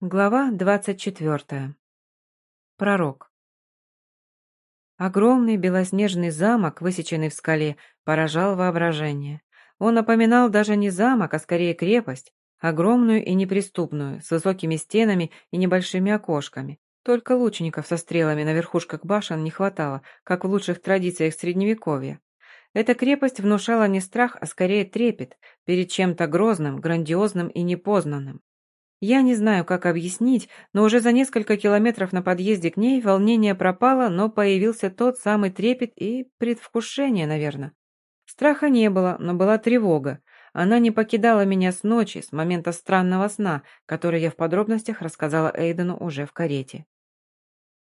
Глава двадцать четвертая. Пророк. Огромный белоснежный замок, высеченный в скале, поражал воображение. Он напоминал даже не замок, а скорее крепость, огромную и неприступную, с высокими стенами и небольшими окошками. Только лучников со стрелами на верхушках башен не хватало, как в лучших традициях Средневековья. Эта крепость внушала не страх, а скорее трепет перед чем-то грозным, грандиозным и непознанным. Я не знаю, как объяснить, но уже за несколько километров на подъезде к ней волнение пропало, но появился тот самый трепет и предвкушение, наверное. Страха не было, но была тревога. Она не покидала меня с ночи, с момента странного сна, который я в подробностях рассказала Эйдену уже в карете.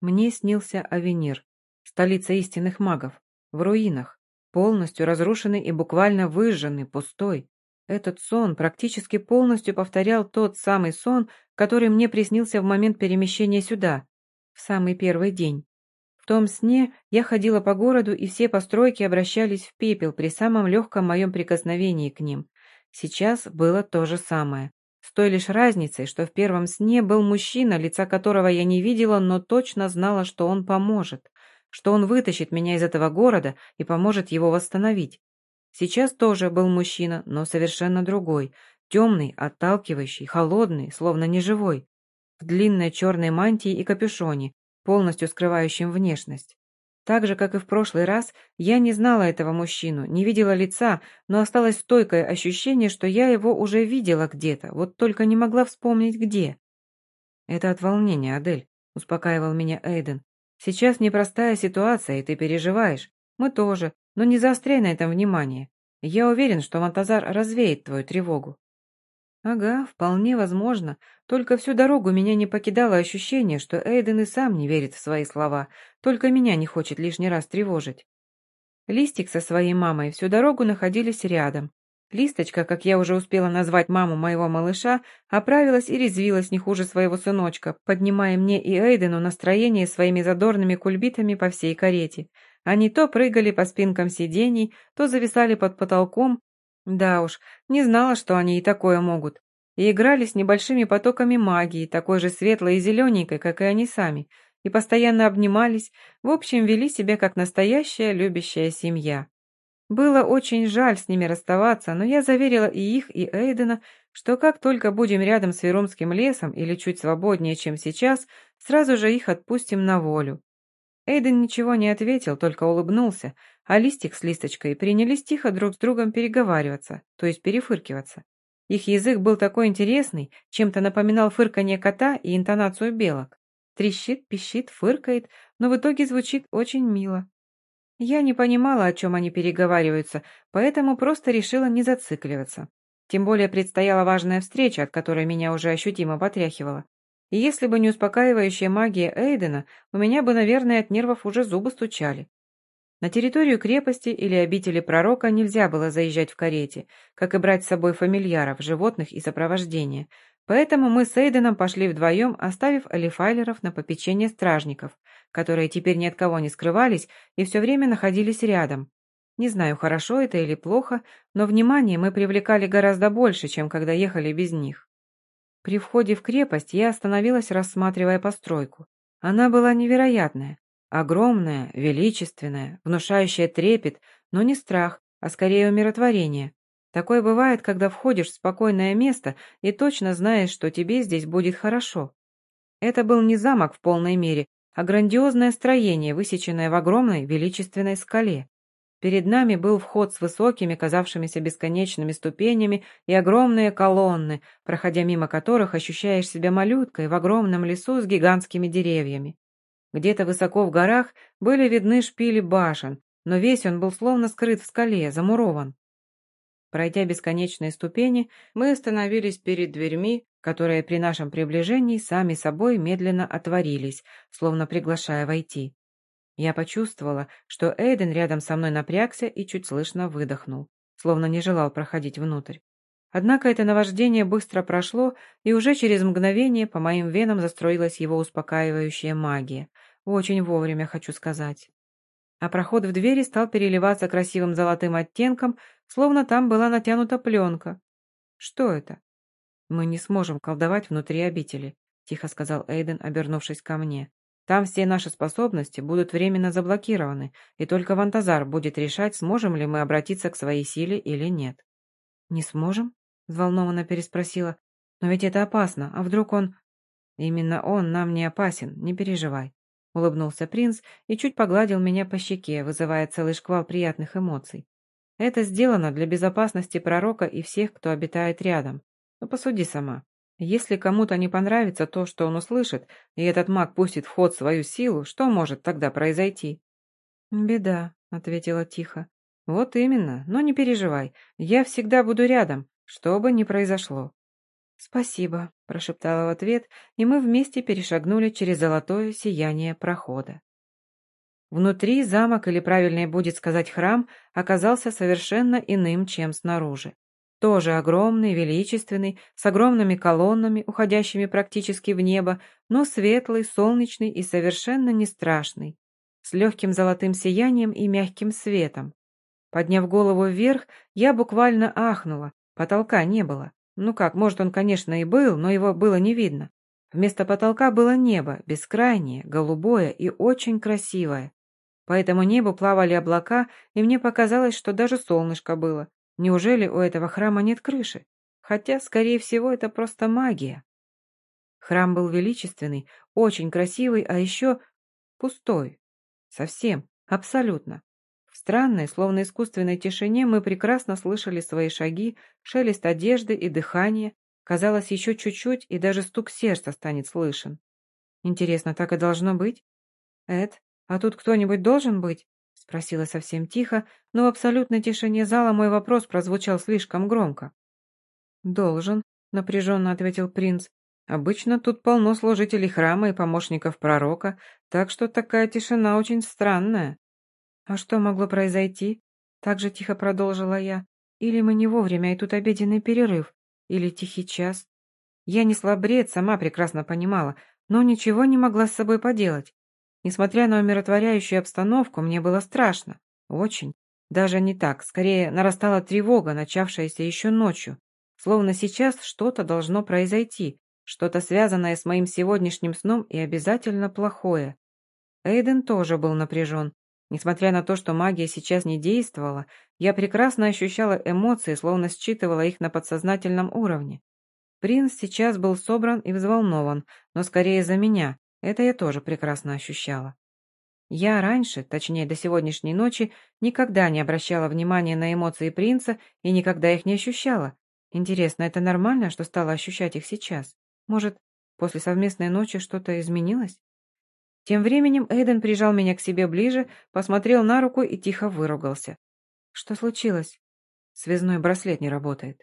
Мне снился Авенир, столица истинных магов, в руинах, полностью разрушенный и буквально выжженный, пустой. Этот сон практически полностью повторял тот самый сон, который мне приснился в момент перемещения сюда, в самый первый день. В том сне я ходила по городу, и все постройки обращались в пепел при самом легком моем прикосновении к ним. Сейчас было то же самое. С той лишь разницей, что в первом сне был мужчина, лица которого я не видела, но точно знала, что он поможет, что он вытащит меня из этого города и поможет его восстановить. Сейчас тоже был мужчина, но совершенно другой. Темный, отталкивающий, холодный, словно неживой. В длинной черной мантии и капюшоне, полностью скрывающем внешность. Так же, как и в прошлый раз, я не знала этого мужчину, не видела лица, но осталось стойкое ощущение, что я его уже видела где-то, вот только не могла вспомнить где. «Это от волнения, Адель», — успокаивал меня Эйден. «Сейчас непростая ситуация, и ты переживаешь. Мы тоже, но не заостряй на этом внимание. Я уверен, что Монтазар развеет твою тревогу. Ага, вполне возможно. Только всю дорогу меня не покидало ощущение, что Эйден и сам не верит в свои слова, только меня не хочет лишний раз тревожить. Листик со своей мамой всю дорогу находились рядом. Листочка, как я уже успела назвать маму моего малыша, оправилась и резвилась не хуже своего сыночка, поднимая мне и Эйдену настроение своими задорными кульбитами по всей карете – они то прыгали по спинкам сидений, то зависали под потолком. Да уж, не знала, что они и такое могут. И играли с небольшими потоками магии, такой же светлой и зелененькой, как и они сами, и постоянно обнимались, в общем, вели себя как настоящая любящая семья. Было очень жаль с ними расставаться, но я заверила и их, и Эйдена, что как только будем рядом с Верумским лесом или чуть свободнее, чем сейчас, сразу же их отпустим на волю. Эйден ничего не ответил, только улыбнулся, а Листик с Листочкой принялись тихо друг с другом переговариваться, то есть перефыркиваться. Их язык был такой интересный, чем-то напоминал фырканье кота и интонацию белок. Трещит, пищит, фыркает, но в итоге звучит очень мило. Я не понимала, о чем они переговариваются, поэтому просто решила не зацикливаться. Тем более предстояла важная встреча, от которой меня уже ощутимо потряхивала. И если бы не успокаивающая магия Эйдена, у меня бы, наверное, от нервов уже зубы стучали. На территорию крепости или обители пророка нельзя было заезжать в карете, как и брать с собой фамильяров, животных и сопровождение. Поэтому мы с Эйденом пошли вдвоем, оставив алифайлеров на попечение стражников, которые теперь ни от кого не скрывались и все время находились рядом. Не знаю, хорошо это или плохо, но внимание мы привлекали гораздо больше, чем когда ехали без них. При входе в крепость я остановилась, рассматривая постройку. Она была невероятная, огромная, величественная, внушающая трепет, но не страх, а скорее умиротворение. Такое бывает, когда входишь в спокойное место и точно знаешь, что тебе здесь будет хорошо. Это был не замок в полной мере, а грандиозное строение, высеченное в огромной величественной скале. Перед нами был вход с высокими, казавшимися бесконечными ступенями и огромные колонны, проходя мимо которых ощущаешь себя малюткой в огромном лесу с гигантскими деревьями. Где-то высоко в горах были видны шпили башен, но весь он был словно скрыт в скале, замурован. Пройдя бесконечные ступени, мы остановились перед дверьми, которые при нашем приближении сами собой медленно отворились, словно приглашая войти. Я почувствовала, что Эйден рядом со мной напрягся и чуть слышно выдохнул, словно не желал проходить внутрь. Однако это наваждение быстро прошло, и уже через мгновение по моим венам застроилась его успокаивающая магия. Очень вовремя, хочу сказать. А проход в двери стал переливаться красивым золотым оттенком, словно там была натянута пленка. Что это? Мы не сможем колдовать внутри обители, — тихо сказал Эйден, обернувшись ко мне. «Там все наши способности будут временно заблокированы, и только Вантазар будет решать, сможем ли мы обратиться к своей силе или нет». «Не сможем?» — взволнованно переспросила. «Но ведь это опасно, а вдруг он...» «Именно он нам не опасен, не переживай», — улыбнулся принц и чуть погладил меня по щеке, вызывая целый шквал приятных эмоций. «Это сделано для безопасности пророка и всех, кто обитает рядом. Но посуди сама. Если кому-то не понравится то, что он услышит, и этот маг пустит в ход свою силу, что может тогда произойти? «Беда», — ответила тихо. «Вот именно, но не переживай, я всегда буду рядом, что бы ни произошло». «Спасибо», — прошептала в ответ, и мы вместе перешагнули через золотое сияние прохода. Внутри замок, или правильнее будет сказать храм, оказался совершенно иным, чем снаружи. Тоже огромный, величественный, с огромными колоннами, уходящими практически в небо, но светлый, солнечный и совершенно не страшный, с легким золотым сиянием и мягким светом. Подняв голову вверх, я буквально ахнула, потолка не было. Ну как, может, он, конечно, и был, но его было не видно. Вместо потолка было небо, бескрайнее, голубое и очень красивое. По этому небу плавали облака, и мне показалось, что даже солнышко было, Неужели у этого храма нет крыши? Хотя, скорее всего, это просто магия. Храм был величественный, очень красивый, а еще пустой. Совсем, абсолютно. В странной, словно искусственной тишине мы прекрасно слышали свои шаги, шелест одежды и дыхание. Казалось, еще чуть-чуть, и даже стук сердца станет слышен. Интересно, так и должно быть? Эд, а тут кто-нибудь должен быть? Спросила совсем тихо, но в абсолютной тишине зала мой вопрос прозвучал слишком громко. «Должен», — напряженно ответил принц. «Обычно тут полно служителей храма и помощников пророка, так что такая тишина очень странная». «А что могло произойти?» — так же тихо продолжила я. «Или мы не вовремя, и тут обеденный перерыв, или тихий час?» Я несла бред, сама прекрасно понимала, но ничего не могла с собой поделать. Несмотря на умиротворяющую обстановку, мне было страшно. Очень. Даже не так. Скорее, нарастала тревога, начавшаяся еще ночью. Словно сейчас что-то должно произойти. Что-то связанное с моим сегодняшним сном и обязательно плохое. Эйден тоже был напряжен. Несмотря на то, что магия сейчас не действовала, я прекрасно ощущала эмоции, словно считывала их на подсознательном уровне. Принц сейчас был собран и взволнован, но скорее за меня, это я тоже прекрасно ощущала. Я раньше, точнее до сегодняшней ночи, никогда не обращала внимания на эмоции принца и никогда их не ощущала. Интересно, это нормально, что стала ощущать их сейчас? Может, после совместной ночи что-то изменилось? Тем временем Эйден прижал меня к себе ближе, посмотрел на руку и тихо выругался. Что случилось? Связной браслет не работает.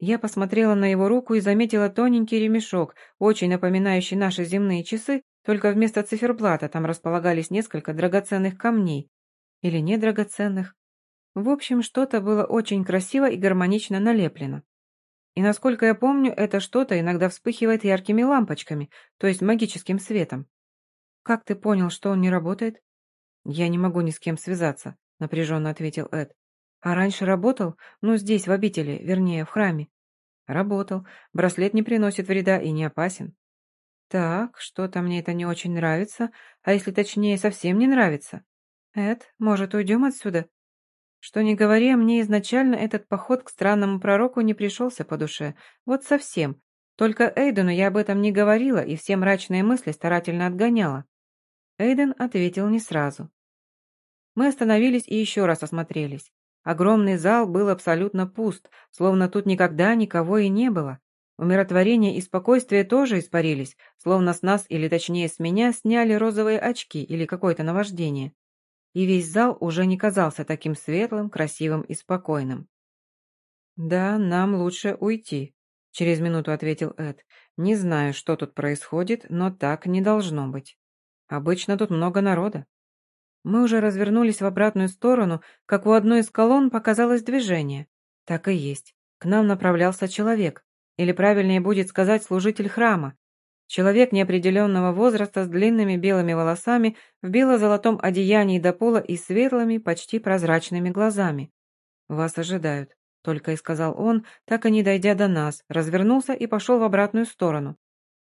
Я посмотрела на его руку и заметила тоненький ремешок, очень напоминающий наши земные часы, только вместо циферблата там располагались несколько драгоценных камней. Или не драгоценных. В общем, что-то было очень красиво и гармонично налеплено. И насколько я помню, это что-то иногда вспыхивает яркими лампочками, то есть магическим светом. «Как ты понял, что он не работает?» «Я не могу ни с кем связаться», — напряженно ответил Эд. А раньше работал? Ну, здесь, в обители, вернее, в храме. Работал. Браслет не приносит вреда и не опасен. Так, что-то мне это не очень нравится, а если точнее, совсем не нравится. Эд, может, уйдем отсюда? Что ни говори, мне изначально этот поход к странному пророку не пришелся по душе. Вот совсем. Только Эйдену я об этом не говорила и все мрачные мысли старательно отгоняла. Эйден ответил не сразу. Мы остановились и еще раз осмотрелись. Огромный зал был абсолютно пуст, словно тут никогда никого и не было. Умиротворение и спокойствие тоже испарились, словно с нас, или точнее с меня, сняли розовые очки или какое-то наваждение. И весь зал уже не казался таким светлым, красивым и спокойным. «Да, нам лучше уйти», — через минуту ответил Эд. «Не знаю, что тут происходит, но так не должно быть. Обычно тут много народа. Мы уже развернулись в обратную сторону, как у одной из колонн показалось движение. Так и есть. К нам направлялся человек. Или правильнее будет сказать служитель храма. Человек неопределенного возраста с длинными белыми волосами, в бело-золотом одеянии до пола и светлыми, почти прозрачными глазами. «Вас ожидают», — только и сказал он, так и не дойдя до нас, развернулся и пошел в обратную сторону.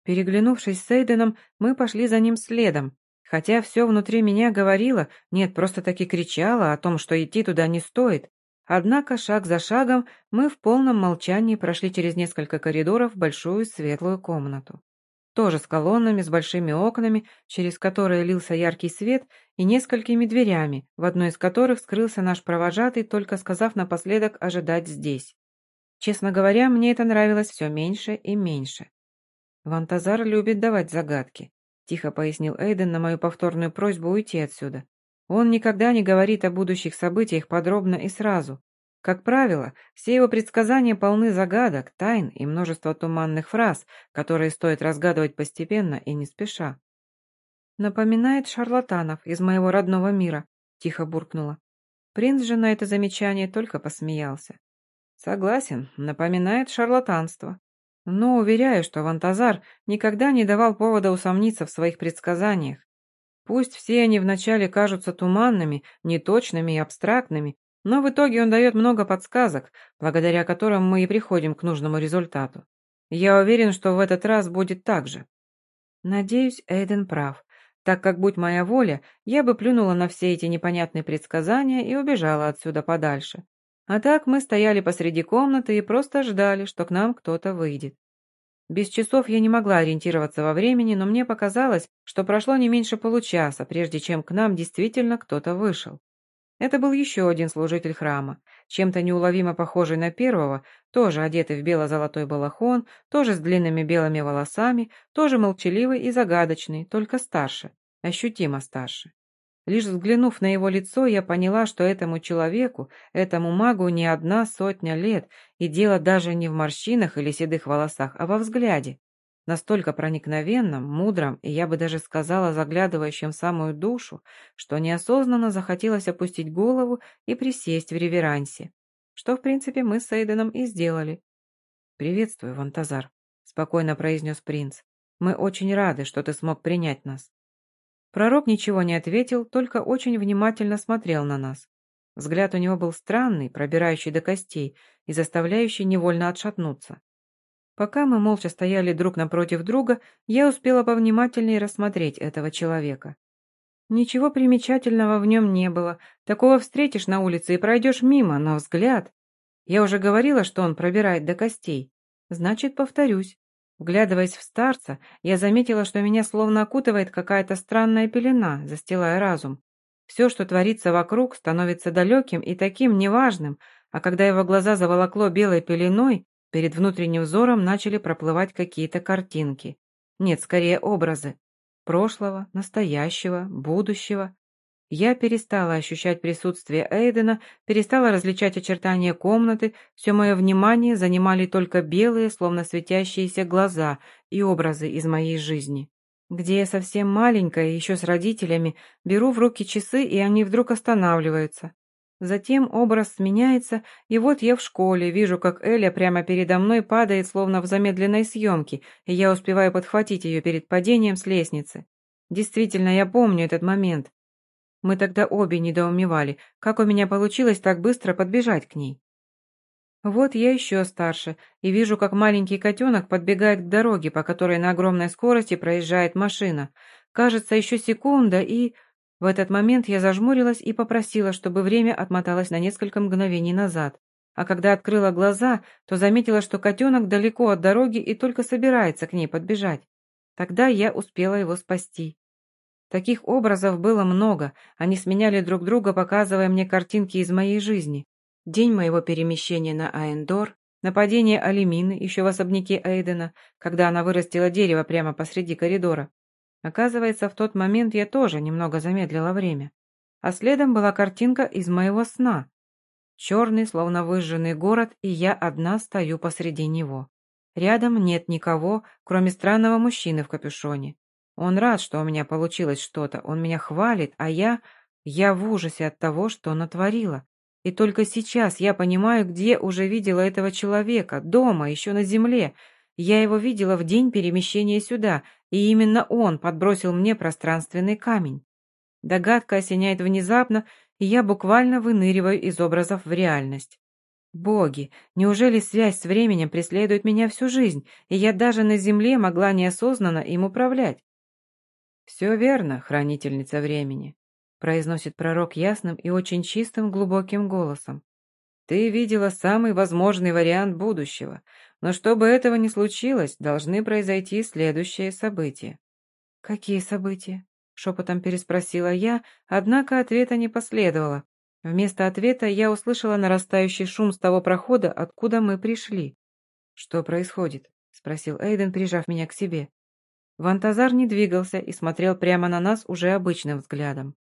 Переглянувшись с Эйденом, мы пошли за ним следом, хотя все внутри меня говорило, нет, просто-таки кричало о том, что идти туда не стоит. Однако шаг за шагом мы в полном молчании прошли через несколько коридоров в большую светлую комнату. Тоже с колоннами, с большими окнами, через которые лился яркий свет, и несколькими дверями, в одной из которых скрылся наш провожатый, только сказав напоследок ожидать здесь. Честно говоря, мне это нравилось все меньше и меньше. «Вантазар любит давать загадки», — тихо пояснил Эйден на мою повторную просьбу уйти отсюда. «Он никогда не говорит о будущих событиях подробно и сразу. Как правило, все его предсказания полны загадок, тайн и множества туманных фраз, которые стоит разгадывать постепенно и не спеша. «Напоминает шарлатанов из моего родного мира», — тихо буркнула. Принц же на это замечание только посмеялся. «Согласен, напоминает шарлатанство. Но уверяю, что Вантазар никогда не давал повода усомниться в своих предсказаниях. Пусть все они вначале кажутся туманными, неточными и абстрактными, но в итоге он дает много подсказок, благодаря которым мы и приходим к нужному результату. Я уверен, что в этот раз будет так же. Надеюсь, Эйден прав, так как, будь моя воля, я бы плюнула на все эти непонятные предсказания и убежала отсюда подальше. А так мы стояли посреди комнаты и просто ждали, что к нам кто-то выйдет. Без часов я не могла ориентироваться во времени, но мне показалось, что прошло не меньше получаса, прежде чем к нам действительно кто-то вышел. Это был еще один служитель храма, чем-то неуловимо похожий на первого, тоже одетый в бело-золотой балахон, тоже с длинными белыми волосами, тоже молчаливый и загадочный, только старше, ощутимо старше. Лишь взглянув на его лицо, я поняла, что этому человеку, этому магу не одна сотня лет, и дело даже не в морщинах или седых волосах, а во взгляде. Настолько проникновенном, мудром и, я бы даже сказала, заглядывающем в самую душу, что неосознанно захотелось опустить голову и присесть в реверансе. Что, в принципе, мы с Эйденом и сделали. «Приветствую, Вантазар», — спокойно произнес принц. «Мы очень рады, что ты смог принять нас». Пророк ничего не ответил, только очень внимательно смотрел на нас. Взгляд у него был странный, пробирающий до костей и заставляющий невольно отшатнуться. Пока мы молча стояли друг напротив друга, я успела повнимательнее рассмотреть этого человека. Ничего примечательного в нем не было. Такого встретишь на улице и пройдешь мимо, но взгляд... Я уже говорила, что он пробирает до костей. Значит, повторюсь. Вглядываясь в старца, я заметила, что меня словно окутывает какая-то странная пелена, застилая разум. Все, что творится вокруг, становится далеким и таким неважным, а когда его глаза заволокло белой пеленой, перед внутренним взором начали проплывать какие-то картинки. Нет, скорее образы. Прошлого, настоящего, будущего. Я перестала ощущать присутствие Эйдена, перестала различать очертания комнаты, все мое внимание занимали только белые, словно светящиеся глаза и образы из моей жизни. Где я совсем маленькая, еще с родителями, беру в руки часы, и они вдруг останавливаются. Затем образ сменяется, и вот я в школе, вижу, как Эля прямо передо мной падает, словно в замедленной съемке, и я успеваю подхватить ее перед падением с лестницы. Действительно, я помню этот момент. Мы тогда обе недоумевали, как у меня получилось так быстро подбежать к ней. Вот я еще старше, и вижу, как маленький котенок подбегает к дороге, по которой на огромной скорости проезжает машина. Кажется, еще секунда, и... В этот момент я зажмурилась и попросила, чтобы время отмоталось на несколько мгновений назад. А когда открыла глаза, то заметила, что котенок далеко от дороги и только собирается к ней подбежать. Тогда я успела его спасти. Таких образов было много, они сменяли друг друга, показывая мне картинки из моей жизни. День моего перемещения на Аэндор, нападение Алимины, еще в особняке Эйдена, когда она вырастила дерево прямо посреди коридора. Оказывается, в тот момент я тоже немного замедлила время. А следом была картинка из моего сна. Черный, словно выжженный город, и я одна стою посреди него. Рядом нет никого, кроме странного мужчины в капюшоне. Он рад, что у меня получилось что-то, он меня хвалит, а я... Я в ужасе от того, что натворила. И только сейчас я понимаю, где уже видела этого человека, дома, еще на земле. Я его видела в день перемещения сюда, и именно он подбросил мне пространственный камень. Догадка осеняет внезапно, и я буквально выныриваю из образов в реальность. Боги, неужели связь с временем преследует меня всю жизнь, и я даже на земле могла неосознанно им управлять? «Все верно, хранительница времени», — произносит пророк ясным и очень чистым глубоким голосом. «Ты видела самый возможный вариант будущего, но чтобы этого не случилось, должны произойти следующие события». «Какие события?» — шепотом переспросила я, однако ответа не последовало, Вместо ответа я услышала нарастающий шум с того прохода, откуда мы пришли. «Что происходит?» — спросил Эйден, прижав меня к себе. Вантазар не двигался и смотрел прямо на нас уже обычным взглядом.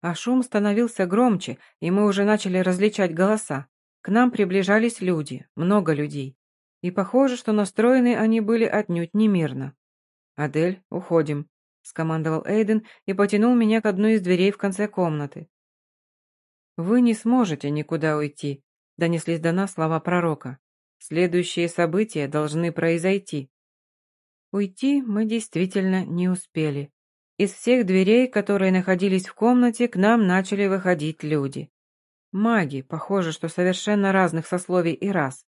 А шум становился громче, и мы уже начали различать голоса. К нам приближались люди, много людей. И похоже, что настроены они были отнюдь немирно. «Адель, уходим», — скомандовал Эйден и потянул меня к одной из дверей в конце комнаты. «Вы не сможете никуда уйти», — донеслись до нас слова пророка. «Следующие события должны произойти». Уйти мы действительно не успели. Из всех дверей, которые находились в комнате, к нам начали выходить люди. Маги, похоже, что совершенно разных сословий и рас.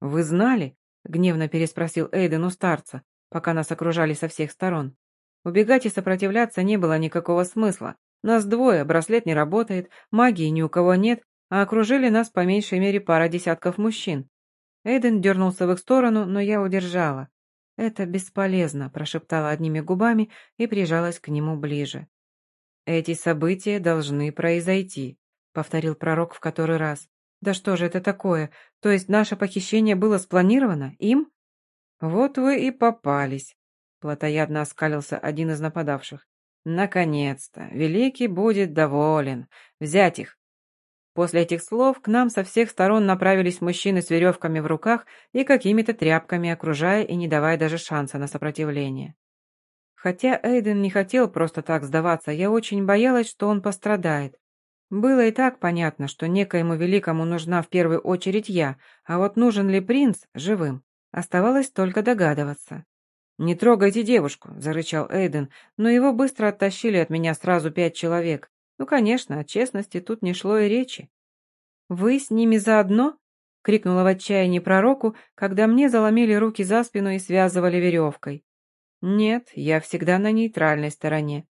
«Вы знали?» — гневно переспросил Эйден у старца, пока нас окружали со всех сторон. Убегать и сопротивляться не было никакого смысла. Нас двое, браслет не работает, магии ни у кого нет, а окружили нас по меньшей мере пара десятков мужчин. Эйден дернулся в их сторону, но я удержала. «Это бесполезно», – прошептала одними губами и прижалась к нему ближе. «Эти события должны произойти», – повторил пророк в который раз. «Да что же это такое? То есть наше похищение было спланировано? Им?» «Вот вы и попались», – плотоядно оскалился один из нападавших. Наконец-то! Великий будет доволен. Взять их! После этих слов к нам со всех сторон направились мужчины с веревками в руках и какими-то тряпками, окружая и не давая даже шанса на сопротивление. Хотя Эйден не хотел просто так сдаваться, я очень боялась, что он пострадает. Было и так понятно, что некоему великому нужна в первую очередь я, а вот нужен ли принц живым, оставалось только догадываться. «Не трогайте девушку», — зарычал Эйден, но его быстро оттащили от меня сразу пять человек. Ну, конечно, о честности тут не шло и речи. «Вы с ними заодно?» — крикнула в отчаянии пророку, когда мне заломили руки за спину и связывали веревкой. «Нет, я всегда на нейтральной стороне».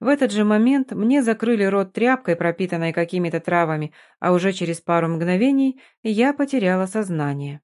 В этот же момент мне закрыли рот тряпкой, пропитанной какими-то травами, а уже через пару мгновений я потеряла сознание.